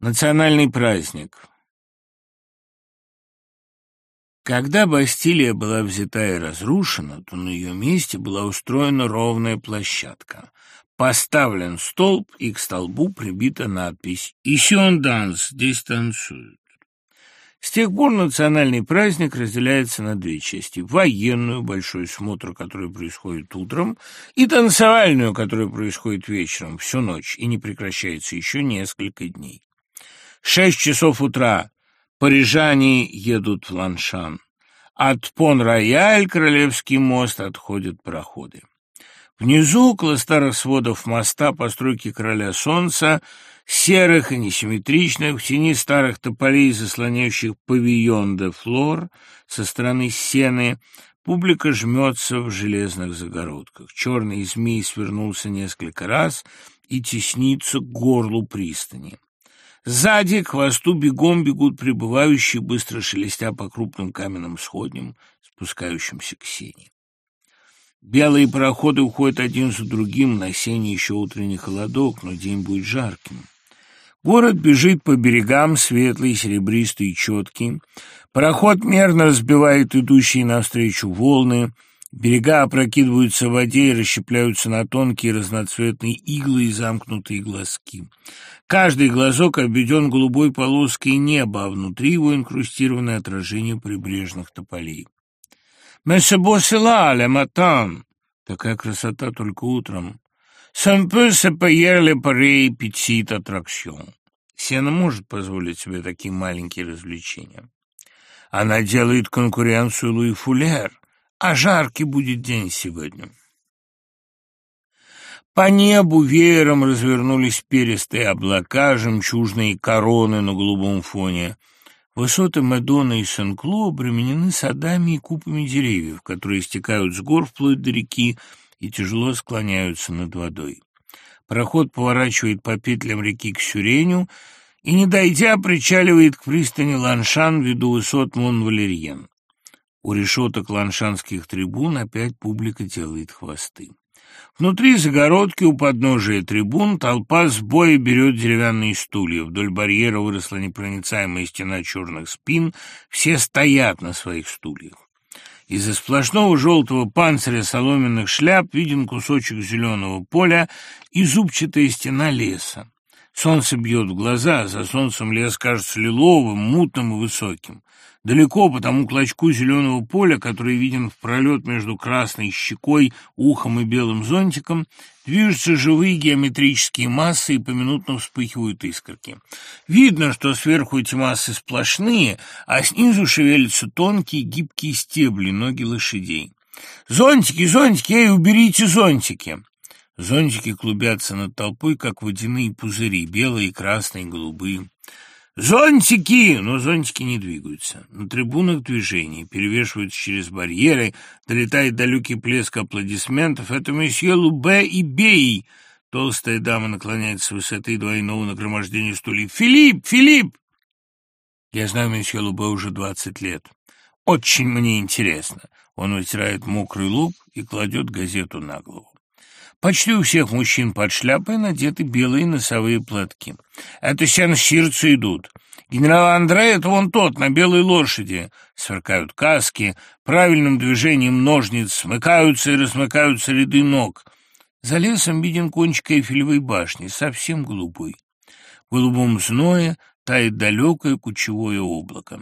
Национальный праздник Когда Бастилия была взята и разрушена, то на ее месте была устроена ровная площадка. Поставлен столб, и к столбу прибита надпись «Иси он данс, здесь танцуют». С тех пор национальный праздник разделяется на две части. Военную, большой смотр, который происходит утром, и танцевальную, которая происходит вечером, всю ночь, и не прекращается еще несколько дней. Шесть часов утра. Парижане едут в Ланшан. От Пон-Рояль, Королевский мост, отходят проходы. Внизу, около старых сводов моста, постройки Короля Солнца, серых и несимметричных, в тени старых тополей, заслоняющих павильон де Флор со стороны сены, публика жмется в железных загородках. Черный змей свернулся несколько раз и теснится к горлу пристани. Сзади к хвосту бегом бегут прибывающие, быстро шелестя по крупным каменным сходням, спускающимся к сене. Белые пароходы уходят один за другим, на сене еще утренний холодок, но день будет жарким. Город бежит по берегам, светлый, серебристый четкий. Пароход мерно разбивает идущие навстречу волны — Берега опрокидываются в воде и расщепляются на тонкие разноцветные иглы и замкнутые глазки. Каждый глазок обведен голубой полоской неба, а внутри его инкрустированное отражение прибрежных тополей. «Мессебосила, ле матан!» Такая красота только утром. «Сэмпэ сэпэер парей петит аттракцион». Сена может позволить себе такие маленькие развлечения. Она делает конкуренцию Луи Фулер — а жаркий будет день сегодня. По небу веером развернулись перистые облака, жемчужные короны на голубом фоне. Высоты Мадонны и Сен-Кло обременены садами и купами деревьев, которые стекают с гор вплоть до реки и тяжело склоняются над водой. Проход поворачивает по петлям реки к Сюреню и, не дойдя, причаливает к пристани Ланшан ввиду высот Мон-Валерьен. У решеток ланшанских трибун опять публика делает хвосты. Внутри загородки у подножия трибун толпа с боя берет деревянные стулья. Вдоль барьера выросла непроницаемая стена черных спин. Все стоят на своих стульях. Из-за сплошного желтого панциря соломенных шляп виден кусочек зеленого поля и зубчатая стена леса. Солнце бьет в глаза, за солнцем лес кажется лиловым, мутным и высоким. Далеко по тому клочку зеленого поля, который виден в пролет между красной щекой, ухом и белым зонтиком, движутся живые геометрические массы и поминутно вспыхивают искорки. Видно, что сверху эти массы сплошные, а снизу шевелятся тонкие гибкие стебли, ноги лошадей. «Зонтики, зонтики! Эй, уберите зонтики!» Зонтики клубятся над толпой, как водяные пузыри, белые, красные, голубые. «Зонтики!» Но зонтики не двигаются. На трибунах движение, перевешиваются через барьеры, долетает далекий плеск аплодисментов. Это месье Лубе и Бей. Толстая дама наклоняется с высоты двойного нагромождения стульев. «Филипп! Филипп!» Я знаю месье Лубе уже двадцать лет. Очень мне интересно. Он вытирает мокрый лоб и кладет газету на голову. Почти у всех мужчин под шляпой надеты белые носовые платки. Это сенсирцы идут. Генерал Андре — это вон тот, на белой лошади. Сверкают каски, правильным движением ножниц смыкаются и размыкаются ряды ног. За лесом виден кончик Эйфелевой башни, совсем голубой. В голубом зное тает далекое кучевое облако.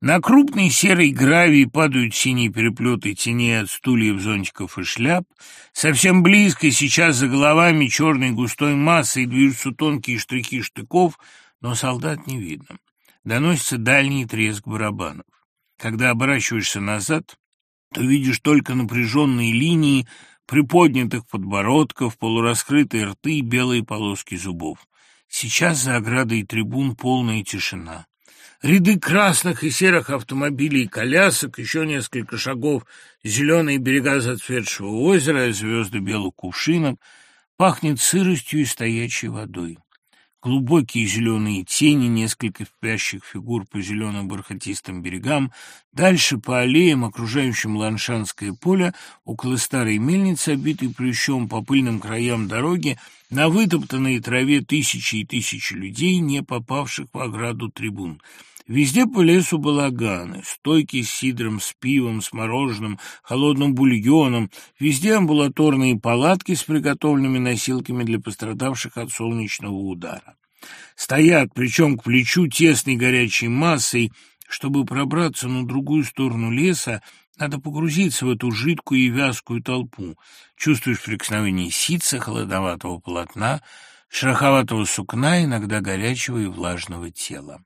На крупный серый гравий падают синие переплеты теней от стульев, зонтиков и шляп. Совсем близко сейчас за головами черной густой массой движутся тонкие штрихи штыков, но солдат не видно. Доносится дальний треск барабанов. Когда оборачиваешься назад, то видишь только напряженные линии приподнятых подбородков, полураскрытые рты и белые полоски зубов. Сейчас за оградой трибун полная тишина. Ряды красных и серых автомобилей и колясок, еще несколько шагов, зеленые берега зацветшего озера, звезды белых кувшинок, пахнет сыростью и стоячей водой. Глубокие зеленые тени, несколько спящих фигур по зеленым бархатистым берегам, дальше по аллеям, окружающим Ланшанское поле, около старой мельницы, обитой плющом по пыльным краям дороги, на вытоптанной траве тысячи и тысячи людей, не попавших в ограду трибун. Везде по лесу балаганы, стойки с сидром, с пивом, с мороженым, холодным бульоном, везде амбулаторные палатки с приготовленными носилками для пострадавших от солнечного удара. Стоят, причем к плечу тесной горячей массой, чтобы пробраться на другую сторону леса, надо погрузиться в эту жидкую и вязкую толпу. Чувствуешь прикосновение ситца, холодноватого полотна, шероховатого сукна, иногда горячего и влажного тела.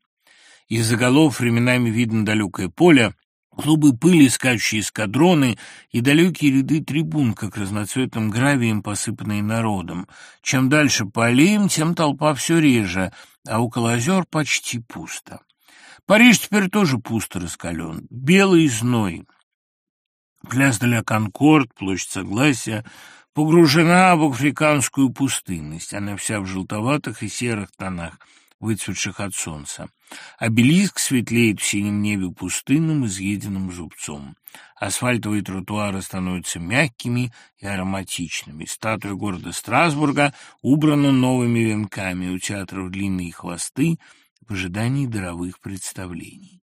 Из-за временами видно далекое поле, клубы пыли, скачущие эскадроны и далекие ряды трибун, как разноцветным гравием, посыпанные народом. Чем дальше по аллеям, тем толпа все реже, а около озер почти пусто. Париж теперь тоже пусто раскален, белый зной. Пляс для Конкорд, площадь Согласия, погружена в африканскую пустынность. Она вся в желтоватых и серых тонах, выцветших от солнца. Обелиск светлеет в синем небе пустынным, изъеденным зубцом. Асфальтовые тротуары становятся мягкими и ароматичными. Статуя города Страсбурга убрана новыми венками. У театров длинные хвосты в ожидании даровых представлений.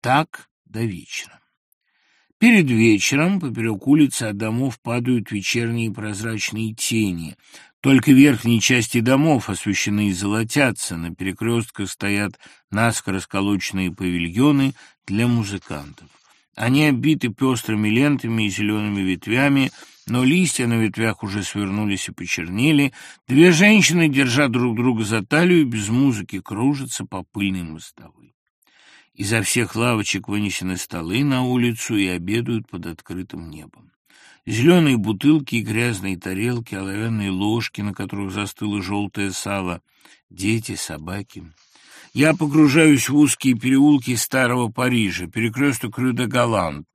Так до вечера. Перед вечером поперек улицы от домов падают вечерние прозрачные тени. Только верхние части домов освещены и золотятся, на перекрестках стоят наскоро сколоченные павильоны для музыкантов. Они оббиты пестрыми лентами и зелеными ветвями, но листья на ветвях уже свернулись и почернели. Две женщины, держа друг друга за талию, без музыки кружатся по пыльной мостовой. Изо всех лавочек вынесены столы на улицу и обедают под открытым небом. Зеленые бутылки и грязные тарелки, оловянные ложки, на которых застыло желтое сало, дети, собаки. Я погружаюсь в узкие переулки старого Парижа, перекресток Рю-де-Галант.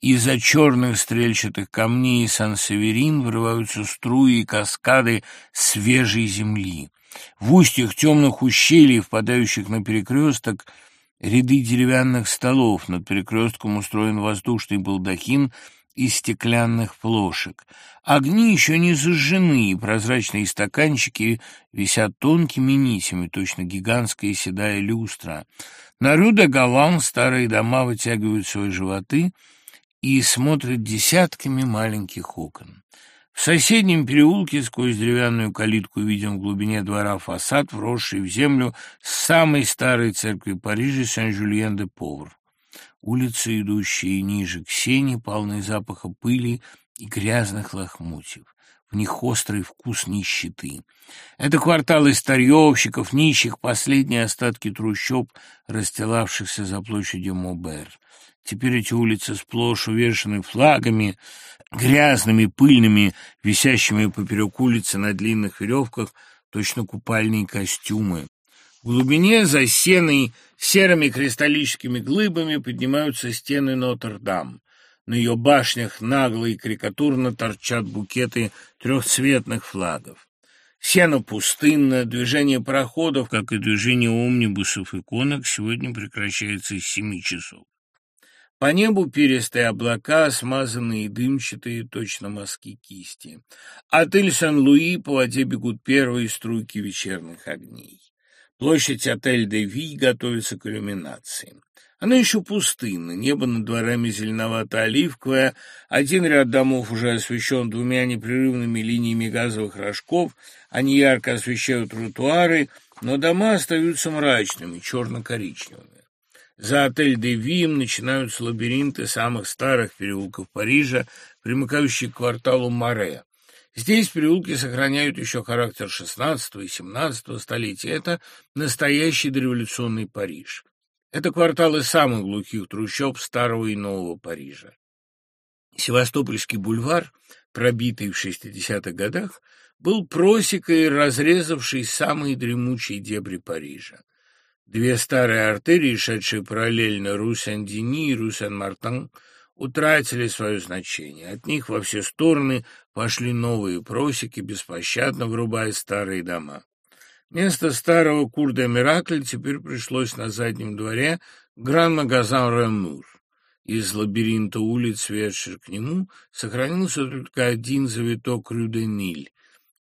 Из-за черных стрельчатых камней Сан-Северин вырываются струи и каскады свежей земли. В устьях темных ущелий, впадающих на перекресток, ряды деревянных столов. Над перекрестком устроен воздушный балдахин из стеклянных плошек. Огни еще не зажжены, и прозрачные стаканчики висят тонкими нитями, точно гигантская седая люстра. На Рюда Галан старые дома вытягивают свои животы и смотрят десятками маленьких окон. В соседнем переулке сквозь деревянную калитку виден в глубине двора фасад, вросший в землю с самой старой церкви Парижа Сен-Жюльен-де-Повр. Улицы, идущие ниже к сене, полные запаха пыли и грязных лохмотьев. В них острый вкус нищеты. Это кварталы старьевщиков, нищих, последние остатки трущоб, расстилавшихся за площадью Мобер. Теперь эти улицы сплошь увешаны флагами, грязными, пыльными, висящими поперек улицы на длинных веревках, точно купальные костюмы. В глубине, за сеной, серыми кристаллическими глыбами поднимаются стены Нотр-Дам. На ее башнях нагло и карикатурно торчат букеты трехцветных флагов. Сено пустынно, движение пароходов, как и движение омнибусов и конок, сегодня прекращается с семи часов. По небу перистые облака, смазанные дымчатые, точно мазки кисти. От Иль-Сан-Луи по воде бегут первые струйки вечерних огней. Площадь Отель-де-Ви готовится к иллюминации. Она еще пустынна, небо над дворами зеленовато-оливковое, один ряд домов уже освещен двумя непрерывными линиями газовых рожков, они ярко освещают тротуары, но дома остаются мрачными, черно-коричневыми. За отель «Де Вим» начинаются лабиринты самых старых переулков Парижа, примыкающие к кварталу Море. Здесь переулки сохраняют еще характер XVI и XVII столетия. Это настоящий дореволюционный Париж. Это кварталы самых глухих трущоб старого и нового Парижа. Севастопольский бульвар, пробитый в 60-х годах, был просекой, разрезавшей самые дремучие дебри Парижа. Две старые артерии, шедшие параллельно Русен-Дени и Русен-Мартан, утратили свое значение. От них во все стороны пошли новые просеки, беспощадно врубая старые дома. Вместо старого Курда Миракль теперь пришлось на заднем дворе Гран-магазин Ремур. Из лабиринта улиц, ведших к нему, сохранился только один завиток Рюдениль,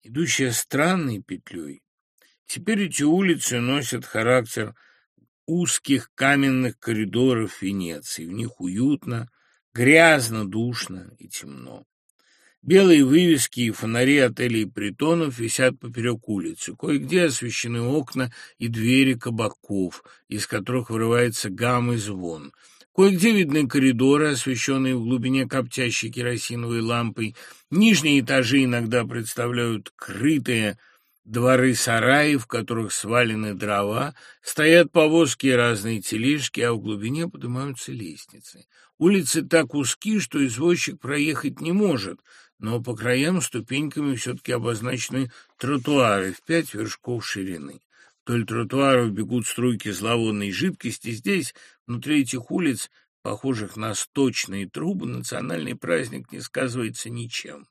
идущая странной петлей. Теперь эти улицы носят характер узких каменных коридоров Венеции. В них уютно, грязно, душно и темно. Белые вывески и фонари отелей и притонов висят поперек улицы. Кое-где освещены окна и двери кабаков, из которых вырывается гам и звон. Кое-где видны коридоры, освещенные в глубине коптящей керосиновой лампой. Нижние этажи иногда представляют крытые дворы сараи, в которых свалены дрова, стоят повозки и разные тележки, а в глубине поднимаются лестницы. Улицы так узки, что извозчик проехать не может — но по краям ступеньками все-таки обозначены тротуары в пять вершков ширины. Вдоль тротуаров бегут струйки зловонной жидкости. Здесь, внутри этих улиц, похожих на сточные трубы, национальный праздник не сказывается ничем.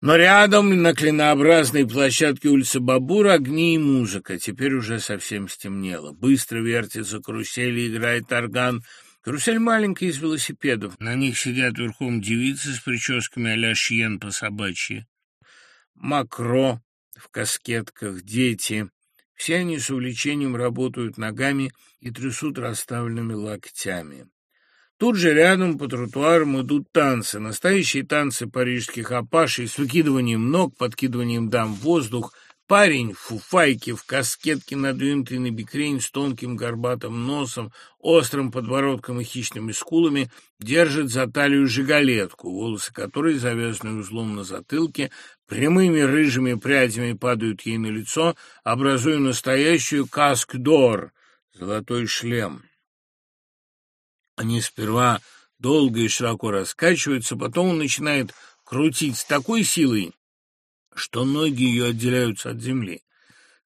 Но рядом, на клинообразной площадке улицы Бабур, огни и музыка. Теперь уже совсем стемнело. Быстро вертится карусель и играет орган — Карусель маленькая из велосипедов. На них сидят верхом девицы с прическами а-ля Шьен по собачьи. Макро в каскетках, дети. Все они с увлечением работают ногами и трясут расставленными локтями. Тут же рядом по тротуарам идут танцы, настоящие танцы парижских апашей с выкидыванием ног, подкидыванием дам в воздух — Парень в фуфайке, в каскетке, надвинутой на бикрень, с тонким горбатым носом, острым подбородком и хищными скулами, держит за талию жигалетку, волосы которой, завязанные узлом на затылке, прямыми рыжими прядями падают ей на лицо, образуя настоящую каск-дор, золотой шлем. Они сперва долго и широко раскачиваются, потом он начинает крутить с такой силой, что ноги ее отделяются от земли.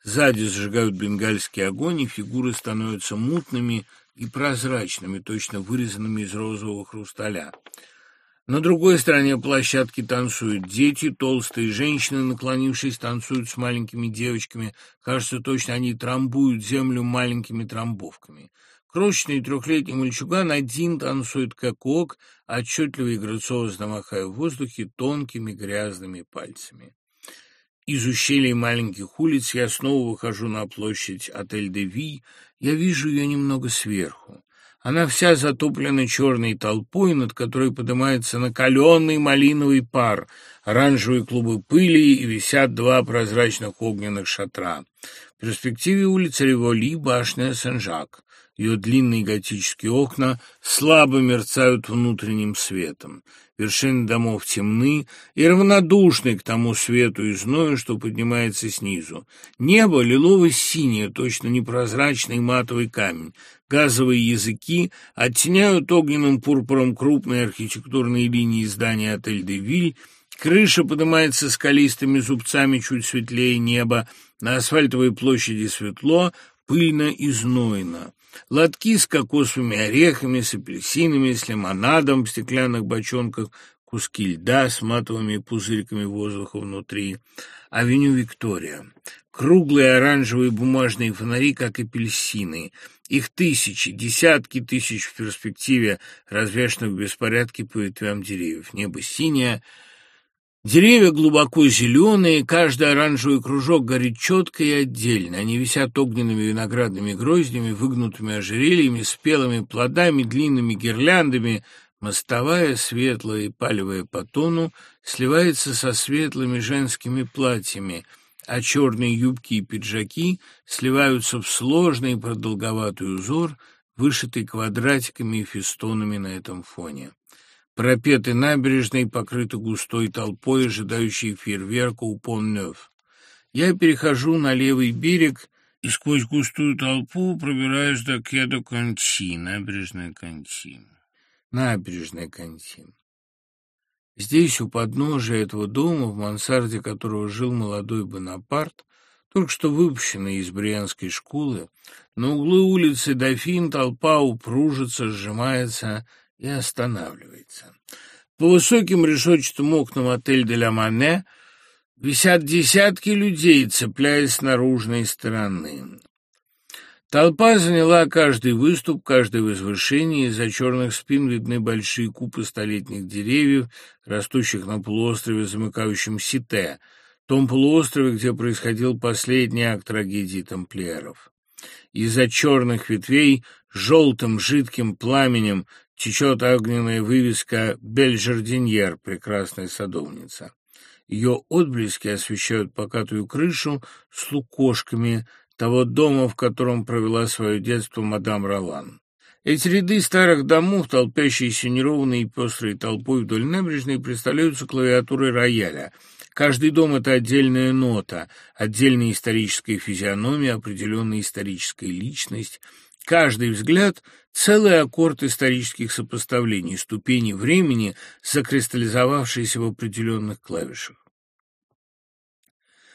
Сзади зажигают бенгальский огонь, и фигуры становятся мутными и прозрачными, точно вырезанными из розового хрусталя. На другой стороне площадки танцуют дети, толстые женщины, наклонившись, танцуют с маленькими девочками. Кажется, точно они трамбуют землю маленькими трамбовками. Крошечный трехлетний мальчуган один танцует как ок, отчетливо и грациозно махая в воздухе тонкими грязными пальцами. Из ущелий маленьких улиц я снова выхожу на площадь Отель-де-Ви. Я вижу ее немного сверху. Она вся затоплена черной толпой, над которой поднимается накаленный малиновый пар, оранжевые клубы пыли и висят два прозрачных огненных шатра. В перспективе улицы Револи башня Сен-Жак. Ее длинные готические окна слабо мерцают внутренним светом. Вершины домов темны и равнодушны к тому свету и зною, что поднимается снизу. Небо лилово-синее, точно непрозрачный матовый камень. Газовые языки оттеняют огненным пурпуром крупные архитектурные линии здания отель «Де Виль», Крыша поднимается скалистыми зубцами чуть светлее неба. На асфальтовой площади светло, пыльно и знойно. Лотки с кокосовыми орехами, с апельсинами, с лимонадом в стеклянных бочонках, куски льда с матовыми пузырьками воздуха внутри. Авеню Виктория. Круглые оранжевые бумажные фонари, как апельсины. Их тысячи, десятки тысяч в перспективе, развешанных в беспорядке по ветвям деревьев. Небо синее, Деревья глубоко зеленые, каждый оранжевый кружок горит четко и отдельно. Они висят огненными виноградными гроздями, выгнутыми ожерельями, спелыми плодами, длинными гирляндами. Мостовая, светлая и палевая по тону, сливается со светлыми женскими платьями, а черные юбки и пиджаки сливаются в сложный продолговатый узор, вышитый квадратиками и фестонами на этом фоне. Пропеты набережной покрыты густой толпой, ожидающей фейерверка у Пон-Нёв. Я перехожу на левый берег и сквозь густую толпу пробираюсь до Кедо Конти, набережная Конти. Набережная Конти. Здесь, у подножия этого дома, в мансарде которого жил молодой Бонапарт, только что выпущенный из Брианской школы, на углу улицы Дофин толпа упружится, сжимается, и останавливается. По высоким решетчатым окнам отель «Де Мане» висят десятки людей, цепляясь с наружной стороны. Толпа заняла каждый выступ, каждое возвышение, из-за черных спин видны большие купы столетних деревьев, растущих на полуострове, замыкающем Сите, том полуострове, где происходил последний акт трагедии тамплиеров. Из-за черных ветвей желтым жидким пламенем течет огненная вывеска «Бельжардиньер» — прекрасная садовница. Ее отблески освещают покатую крышу с лукошками — того дома, в котором провела свое детство мадам Ролан. Эти ряды старых домов, толпящиеся неровной и пестрой толпой вдоль набережной, представляются клавиатурой рояля. Каждый дом — это отдельная нота, отдельная историческая физиономия, определенная историческая личность. Каждый взгляд — целый аккорд исторических сопоставлений, ступени времени, закристаллизовавшиеся в определенных клавишах.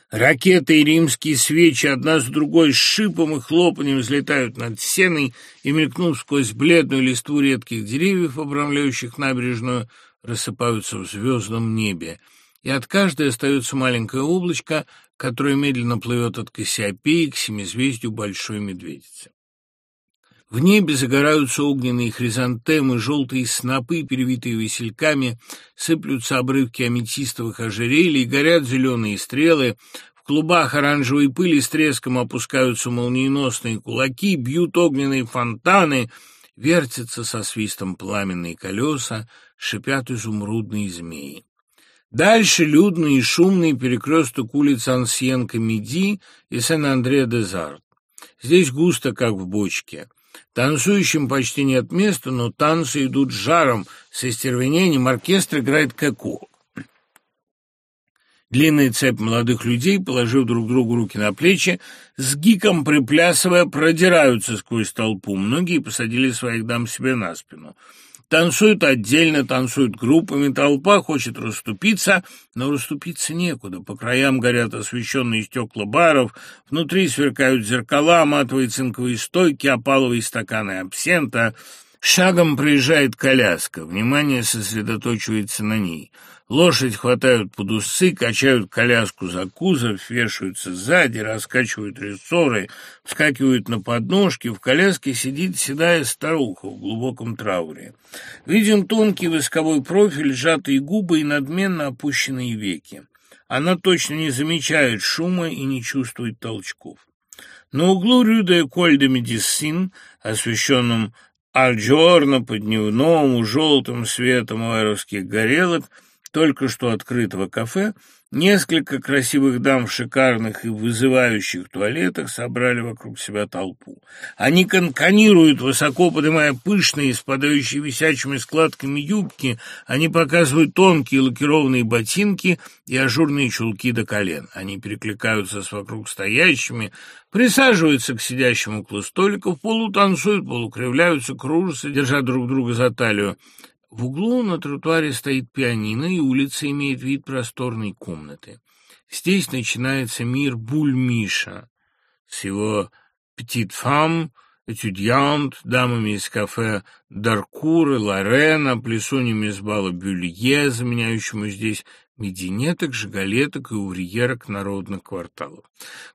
Ракеты и римские свечи одна с другой с шипом и хлопанием взлетают над сеной и, мелькнув сквозь бледную листву редких деревьев, обрамляющих набережную, рассыпаются в звездном небе. И от каждой остается маленькое облачко, которое медленно плывет от Кассиопеи к семизвездию Большой Медведицы. В небе загораются огненные хризантемы, желтые снопы, перевитые весельками, сыплются обрывки аметистовых ожерелий, горят зеленые стрелы, в клубах оранжевой пыли с треском опускаются молниеносные кулаки, бьют огненные фонтаны, вертятся со свистом пламенные колеса, шипят изумрудные змеи. Дальше людный и шумный перекресток улиц Ансьен-Комеди и Сен-Андре-де-Зарт. Здесь густо, как в бочке. Танцующим почти нет места, но танцы идут жаром, с истервенением оркестр играет кэку. Длинная цепь молодых людей, положив друг другу руки на плечи, с гиком приплясывая, продираются сквозь толпу. Многие посадили своих дам себе на спину. Танцуют отдельно, танцуют группами, толпа хочет расступиться, но расступиться некуда. По краям горят освещенные стекла баров, внутри сверкают зеркала, матовые цинковые стойки, опаловые стаканы абсента. Шагом проезжает коляска, внимание сосредоточивается на ней — Лошадь хватают под усы, качают коляску за кузов, вешаются сзади, раскачивают рессоры, вскакивают на подножки. В коляске сидит седая старуха в глубоком трауре. Виден тонкий восковой профиль, сжатые губы и надменно опущенные веки. Она точно не замечает шума и не чувствует толчков. На углу Рюда Коль де Медисин, освещенном Альджорно по дневному желтым светом аэровских горелок, только что открытого кафе несколько красивых дам в шикарных и вызывающих туалетах собрали вокруг себя толпу. Они конканируют, высоко поднимая пышные, спадающие висячими складками юбки, они показывают тонкие лакированные ботинки и ажурные чулки до колен. Они перекликаются с вокруг стоящими, присаживаются к сидящему около столиков, полутанцуют, полукривляются, кружатся, держа друг друга за талию. В углу на тротуаре стоит пианино, и улица имеет вид просторной комнаты. Здесь начинается мир Бульмиша с его «Петит фам», «Этюдиант», дамами из кафе Даркур и Лорена, плесунями из бала Бюлье, заменяющему здесь мединеток, жигалеток и увриерок народных кварталов.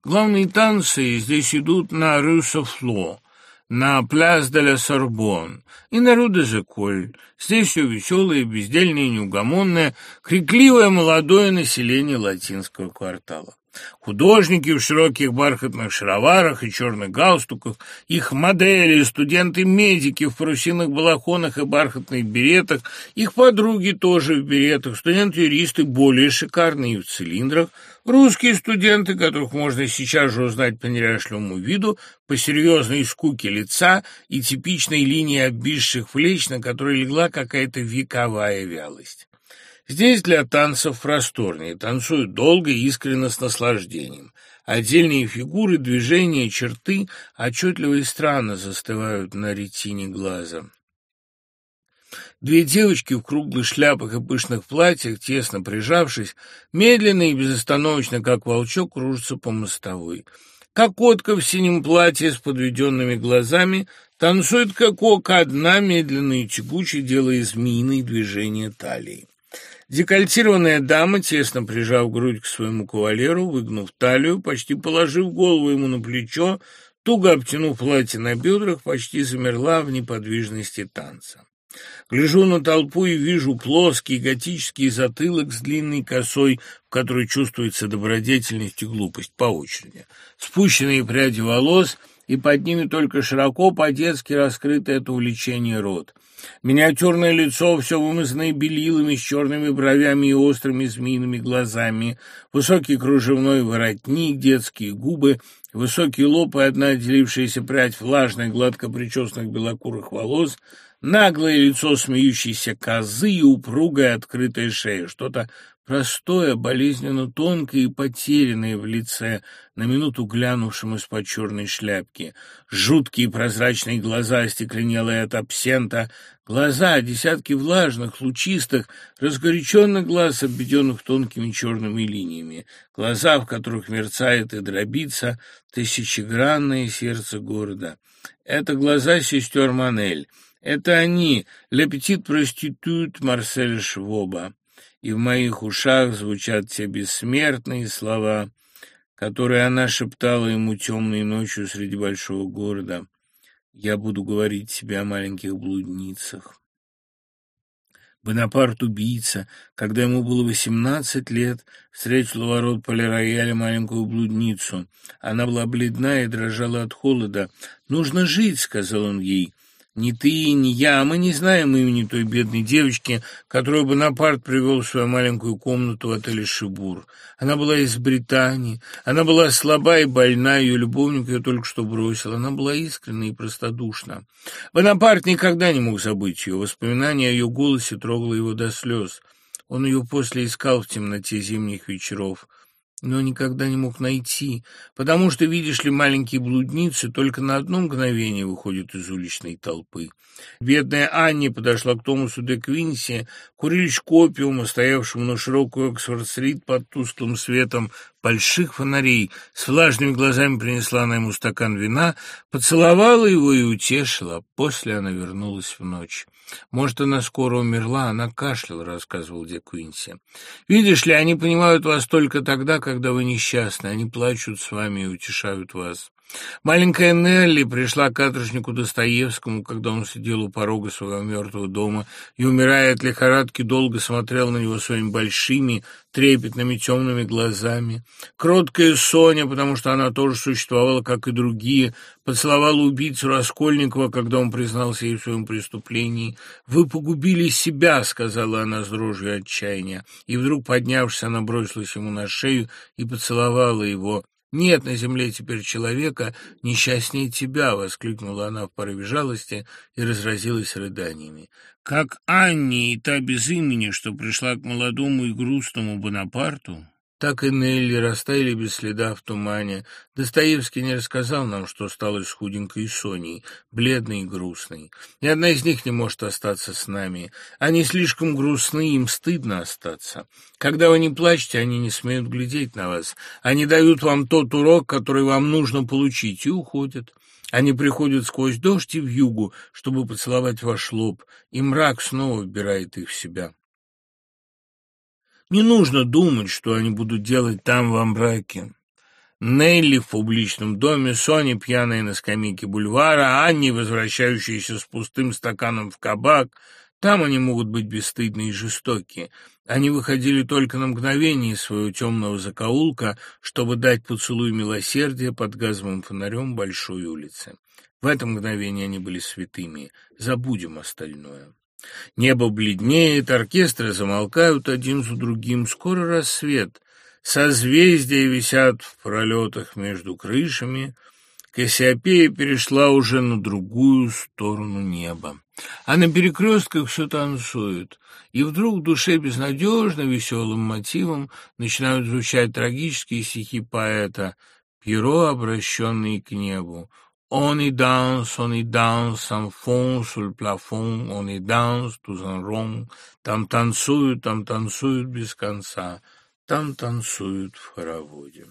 Главные танцы здесь идут на Рюсофло, на пляс де ла Сорбон и на Ру де Жеколь. Здесь все веселое, бездельное, неугомонное, крикливое молодое население латинского квартала. Художники в широких бархатных шароварах и черных галстуках, их модели, студенты-медики в парусиных балахонах и бархатных беретах, их подруги тоже в беретах, студенты-юристы более шикарные в цилиндрах, русские студенты, которых можно сейчас же узнать по неряшливому виду, по серьезной скуке лица и типичной линии обвисших плеч, на которой легла какая-то вековая вялость. Здесь для танцев просторнее, танцуют долго и искренне с наслаждением. Отдельные фигуры, движения, черты отчетливо и странно застывают на ретине глаза. Две девочки в круглых шляпах и пышных платьях, тесно прижавшись, медленно и безостановочно, как волчок, кружатся по мостовой. Кокотка в синем платье с подведенными глазами танцует как одна, медленно и тягуче, делая змеиные движения талии. Декольтированная дама, тесно прижав грудь к своему кавалеру, выгнув талию, почти положив голову ему на плечо, туго обтянув платье на бедрах, почти замерла в неподвижности танца. Гляжу на толпу и вижу плоский готический затылок с длинной косой, в которой чувствуется добродетельность и глупость по очереди. Спущенные пряди волос, и под ними только широко по-детски раскрыто это увлечение рот. Миниатюрное лицо, все вымазанное белилами, с черными бровями и острыми змеиными глазами, высокий кружевной воротник, детские губы, высокий лоб и одна отделившаяся прядь влажных, гладко причесанных белокурых волос — Наглое лицо смеющейся козы и упругая открытая шея. Что-то простое, болезненно тонкое и потерянное в лице, на минуту глянувшем из-под черной шляпки. Жуткие прозрачные глаза, остекленелые от абсента, глаза, десятки влажных, лучистых, разгоряченных глаз, обведенных тонкими черными линиями, глаза, в которых мерцает и дробится тысячегранное сердце города. Это глаза сестер Манель. Это они, «Le petit prostitut» Марсель Швоба. И в моих ушах звучат те бессмертные слова, которые она шептала ему темной ночью среди большого города. Я буду говорить тебе о маленьких блудницах. Бонапарт, убийца, когда ему было восемнадцать лет, встретил у ворот полирояля маленькую блудницу. Она была бледна и дрожала от холода. «Нужно жить», — сказал он ей. Ни ты, ни я, мы не знаем имени той бедной девочки, которую Бонапарт привел в свою маленькую комнату в отеле «Шибур». Она была из Британии, она была слаба и больна, ее любовник ее только что бросил, она была искренна и простодушна. Бонапарт никогда не мог забыть ее, воспоминание о ее голосе трогало его до слез. Он ее после искал в темноте зимних вечеров но никогда не мог найти, потому что, видишь ли, маленькие блудницы только на одно мгновение выходят из уличной толпы. Бедная Анни подошла к Томасу де Квинси, курильщику опиума, стоявшему на широкую Оксфорд-стрит под тусклым светом больших фонарей, с влажными глазами принесла она ему стакан вина, поцеловала его и утешила. После она вернулась в ночь. «Может, она скоро умерла, она кашляла», — рассказывал Де Куинси. «Видишь ли, они понимают вас только тогда, когда вы несчастны. Они плачут с вами и утешают вас. Маленькая Нелли пришла к каторжнику Достоевскому, когда он сидел у порога своего мертвого дома и, умирая от лихорадки, долго смотрел на него своими большими, трепетными темными глазами. Кроткая Соня, потому что она тоже существовала, как и другие, поцеловала убийцу Раскольникова, когда он признался ей в своем преступлении. «Вы погубили себя», — сказала она с дрожью отчаяния. И вдруг, поднявшись, она бросилась ему на шею и поцеловала его. «Нет на земле теперь человека несчастнее тебя!» — воскликнула она в порыве жалости и разразилась рыданиями. Как Анни и та без имени, что пришла к молодому и грустному Бонапарту, так и Нелли растаяли без следа в тумане. Достоевский не рассказал нам, что стало с худенькой Соней, бледной и грустной. Ни одна из них не может остаться с нами. Они слишком грустны, им стыдно остаться. Когда вы не плачете, они не смеют глядеть на вас. Они дают вам тот урок, который вам нужно получить, и уходят. Они приходят сквозь дождь и в югу, чтобы поцеловать ваш лоб, и мрак снова вбирает их в себя. Не нужно думать, что они будут делать там во мраке. Нелли в публичном доме, Соня пьяная на скамейке бульвара, Анни, возвращающаяся с пустым стаканом в кабак. Там они могут быть бесстыдны и жестоки. Они выходили только на мгновение из своего темного закоулка, чтобы дать поцелуй милосердия под газовым фонарем большой улицы. В это мгновение они были святыми. Забудем остальное. Небо бледнеет, оркестры замолкают один за другим. Скоро рассвет. Созвездия висят в пролетах между крышами. Кассиопея перешла уже на другую сторону неба. А на перекрестках все танцует. И вдруг в душе безнадежно веселым мотивом начинают звучать трагические стихи поэта, перо, обращенные к небу. On y danse, on y danse, sans fond, sur le plafond, on y danse, tous en rond, там танцуют, там танцуют без конца, там танцуют в хороводе.